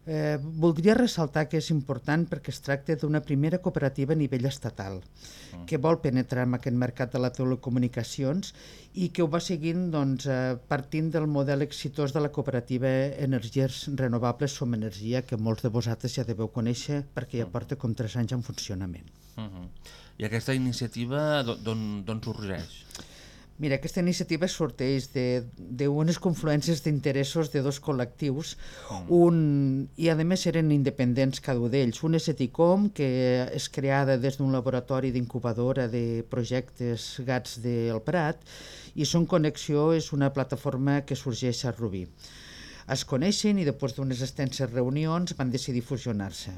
Eh, voldria ressaltar que és important perquè es tracta d'una primera cooperativa a nivell estatal mm. que vol penetrar en aquest mercat de les telecomunicacions i que ho va seguint doncs, eh, partint del model exitós de la cooperativa Energies Renovables Som Energia, que molts de vosaltres ja deveu conèixer perquè ja mm. porta com 3 anys en funcionament. Uh mm-hmm. -huh. I aquesta iniciativa d'on sorgeix? Mira, aquesta iniciativa sorteix d'unes confluències d'interessos de dos col·lectius mm. un, i a més eren independents cada un d'ells. Un és Eticom, que és creada des d'un laboratori d'incubadora de projectes gats del Prat i Son Connexió és una plataforma que sorgeix a Rubí es coneixen i després d'unes extenses reunions van decidir fusionar-se.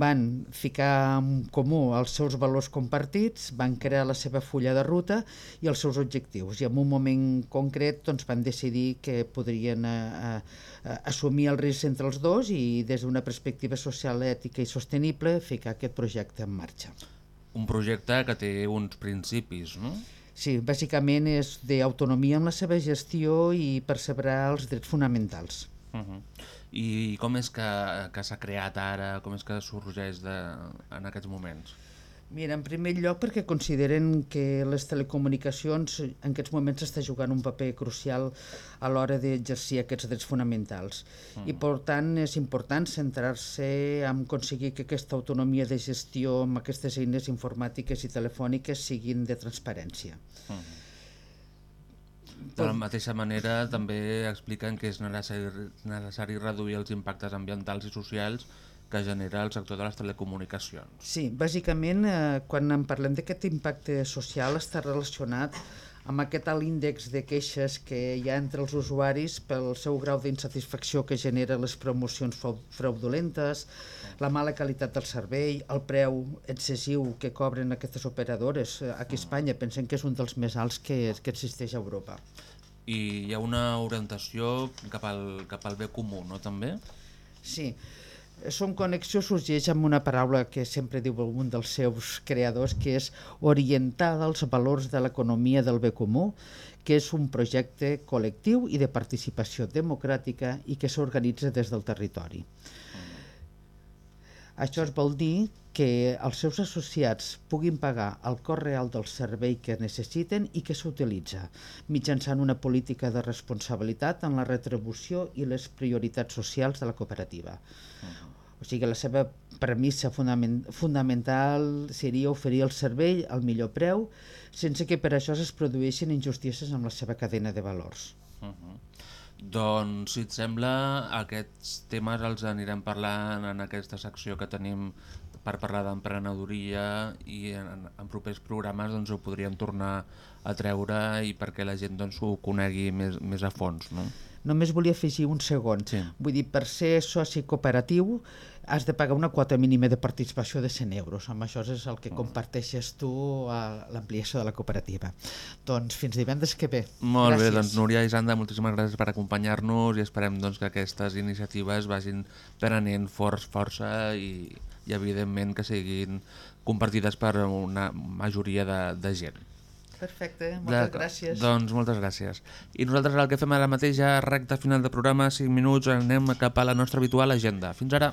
Van ficar en comú els seus valors compartits, van crear la seva fulla de ruta i els seus objectius i en un moment concret doncs, van decidir que podrien eh, eh, assumir el risc entre els dos i des d'una perspectiva social, ètica i sostenible ficar aquest projecte en marxa. Un projecte que té uns principis, no? Sí, bàsicament és d'autonomia en la seva gestió i percebrar els drets fonamentals. Uh -huh. I com és que, que s'ha creat ara, com és que sorgeix de, en aquests moments? Mira, en primer lloc perquè consideren que les telecomunicacions en aquests moments està jugant un paper crucial a l'hora d'exercir aquests drets fonamentals mm. i per tant és important centrar-se en aconseguir que aquesta autonomia de gestió amb aquestes eines informàtiques i telefòniques siguin de transparència. Mm. De la mateixa manera també expliquen que és necessari, necessari reduir els impactes ambientals i socials que genera el sector de les telecomunicacions. Sí, bàsicament eh, quan en parlem d'aquest impacte social està relacionat amb aquest alt índex de queixes que hi ha entre els usuaris pel seu grau d'insatisfacció que genera les promocions fraudulentes, la mala qualitat del servei, el preu excessiu que cobren aquestes operadores. Aquí a Espanya pensem que és un dels més alts que, que existeix a Europa. I hi ha una orientació cap al, cap al bé comú, no també? Sí, som Connexió sorgeix amb una paraula que sempre diu algun dels seus creadors, que és orientar els valors de l'economia del bé comú, que és un projecte col·lectiu i de participació democràtica i que s'organitza des del territori. Això vol dir que els seus associats puguin pagar el cost real del servei que necessiten i que s'utilitza, mitjançant una política de responsabilitat en la retribució i les prioritats socials de la cooperativa. Uh -huh. O sigui, la seva premissa fundament, fundamental seria oferir el servei al millor preu sense que per això es produeixin injustícies amb la seva cadena de valors. Uh -huh. Doncs, si et sembla, aquests temes els anirem parlant en aquesta secció que tenim per parlar d'emprenedoria i en, en propers programes doncs, ho podríem tornar a treure i perquè la gent doncs, ho conegui més, més a fons. No? Només volia afegir un segon. Sí. Vull dir, per ser soci cooperatiu has de pagar una quota mínima de participació de 100 euros. Amb això és el que comparteixes tu a l'ampliació de la cooperativa. Doncs fins divendres que ve. Molt gràcies. bé, doncs Núria i Sanda, moltíssimes gràcies per acompanyar-nos i esperem doncs, que aquestes iniciatives vagin prenent forç, força i, i evidentment que siguin compartides per una majoria de, de gent. Perfecte, moltes gràcies. Doncs moltes gràcies. I nosaltres el que fem ara mateix, ja recta final de programa, 5 minuts, anem cap a la nostra habitual agenda. Fins ara.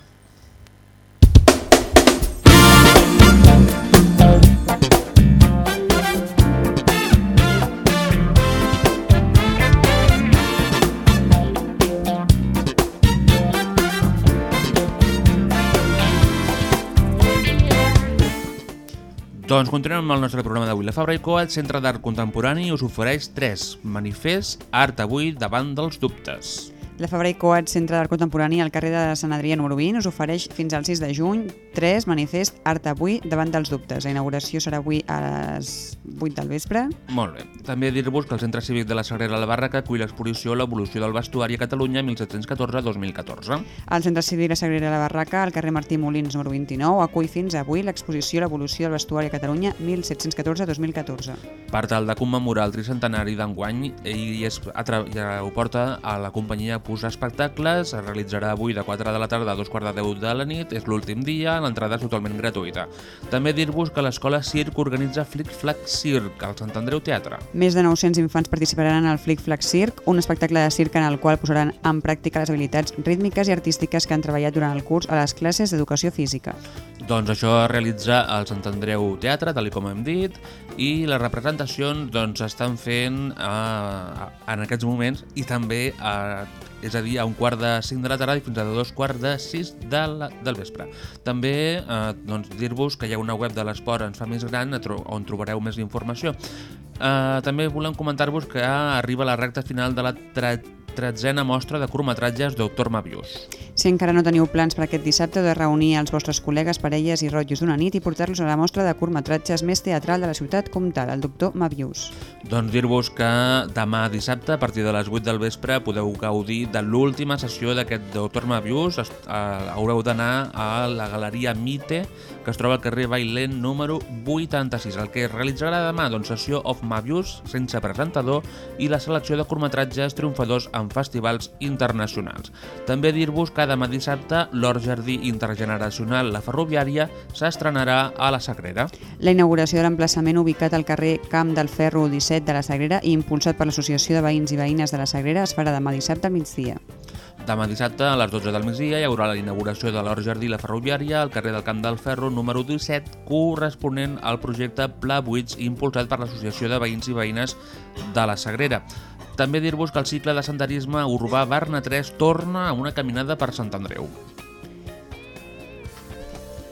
Doncs continuem amb el nostre programa d'avui. La Fabra i Coat, Centre d'Art Contemporani, us ofereix 3 manifest Art avui davant dels dubtes. La Fabra i Coat, Centre d'Art Contemporani al carrer de Sant Adrià número 20, us ofereix fins al 6 de juny 3 manifest Art avui davant dels dubtes. La inauguració serà avui a les 8 del vespre. Molt bé. També dir-vos que el Centre Cívic de la Sagrera la Barraca acull l'exposició L'evolució del vestuari a Catalunya 1714-2014. El Centre Cívic de la Sagrera la Barraca al carrer Martí Molins número 29 acull fins avui l'exposició L'evolució del vestuari a Catalunya 1714-2014. Per tal de commemorar el tricentenari d'enguany, ell es, ho porta a la companyia Focus Espectacles es realitzarà avui de 4 de la tarda a 2 quarts de 10 de la nit, és l'últim dia, l'entrada és totalment gratuïta. També dir-vos que l'escola Circ organitza Flick Flag Circ al Sant Andreu Teatre. Més de 900 infants participaran en el Flick Flag Circ, un espectacle de circ en el qual posaran en pràctica les habilitats rítmiques i artístiques que han treballat durant el curs a les classes d'educació física. Doncs això es realitza al Sant Andreu Teatre, tal com hem dit, i les representacions doncs, estan fent eh, en aquests moments i també eh, és a dir, a un quart de 5 de la tarda i fins a dos quarts de 6 de la, del vespre. També eh, doncs, dir-vos que hi ha una web de l'esport ens fa més gran on trobareu més informació. Eh, també volem comentar-vos que arriba la recta final de la tretzena mostra de curtmetratges Doctor Mabius. Si encara no teniu plans per aquest dissabte de reunir els vostres col·legues, parelles i rotllos d'una nit i portar-los a la mostra de curtmetratges més teatral de la ciutat comtal, el Doctor Mabius. Doncs dir-vos que demà dissabte, a partir de les 8 del vespre, podeu gaudir de l'última sessió d'aquest Doctor Mabius. Haureu d'anar a la Galeria Mite, que es troba al carrer Bailent número 86. El que es realitzarà demà, doncs, sessió of Mabius, sense presentador, i la selecció de curtmetratges triomfadors amb en festivals internacionals. També dir-vos que demà dissabte l'Hort Jardí Intergeneracional La Ferroviària s'estrenarà a la Sagrera. La inauguració de l'emplaçament ubicat al carrer Camp del Ferro 17 de la Sagrera i impulsat per l'Associació de Veïns i Veïnes de la Sagrera es farà demà dissabte al migdia. Demà dissabte, a les 12 del migdia, hi haurà la inauguració de l'Hort Jardí La Ferroviària al carrer del Camp del Ferro número 17, corresponent al projecte Pla Buits impulsat per l'Associació de Veïns i Veïnes de la Sagrera. També dir-vos que el cicle de senderisme urbà Barna 3 torna a una caminada per Sant Andreu.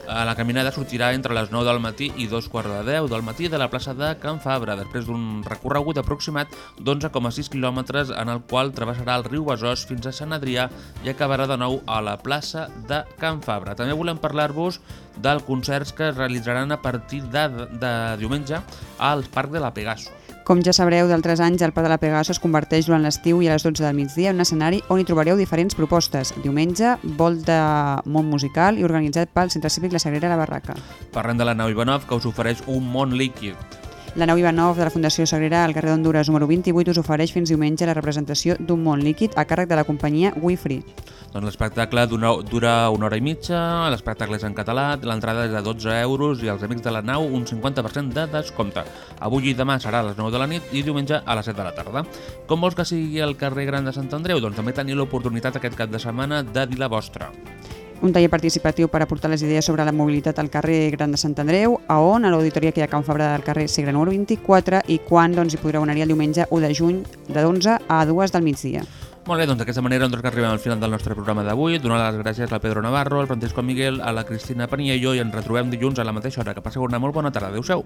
La caminada sortirà entre les 9 del matí i 2 quarts de 10 del matí de la plaça de Can Fabra, després d'un recorregut aproximat d'11,6 quilòmetres en el qual travessarà el riu Besòs fins a Sant Adrià i acabarà de nou a la plaça de Can Fabra. També volem parlar-vos dels concerts que es realitzaran a partir de, de diumenge al Parc de la Pegaso. Com ja sabreu d'altres anys, el Parc de la Pegaso es converteix durant l'estiu i a les 12 del migdia en un escenari on hi trobareu diferents propostes. Diumenge, vol de món musical i organitzat pel Centre Cívic La Sagrera La Barraca. Parlem de la nau Ivanov, que us ofereix un món líquid. La nau Ivanov de la Fundació Sagrera al carrer d'Honduras número 28 us ofereix fins diumenge la representació d'un món líquid a càrrec de la companyia We Free. Doncs l'espectacle dura una hora i mitja, l'espectacle és en català, l'entrada és de 12 euros i els amics de la nau un 50% de descompte. Avui i demà serà a les 9 de la nit i diumenge a les 7 de la tarda. Com vols que sigui el carrer Gran de Sant Andreu? Doncs també teniu l'oportunitat aquest cap de setmana de dir la vostra un taller participatiu per aportar les idees sobre la mobilitat al carrer Gran de Sant Andreu, a on, a l'auditoria que hi ha a Can Fabra del carrer Segre número 24, i quan doncs, hi podreu anar-hi el diumenge 1 de juny de 11 a 2 del migdia. Molt bé, doncs d'aquesta manera doncs, arribem al final del nostre programa d'avui. Donar les gràcies al Pedro Navarro, al Francisco Miguel, a la Cristina Paniello i ens retrobem dilluns a la mateixa hora. Que passeu una molt bona tarda. Adéu-siau.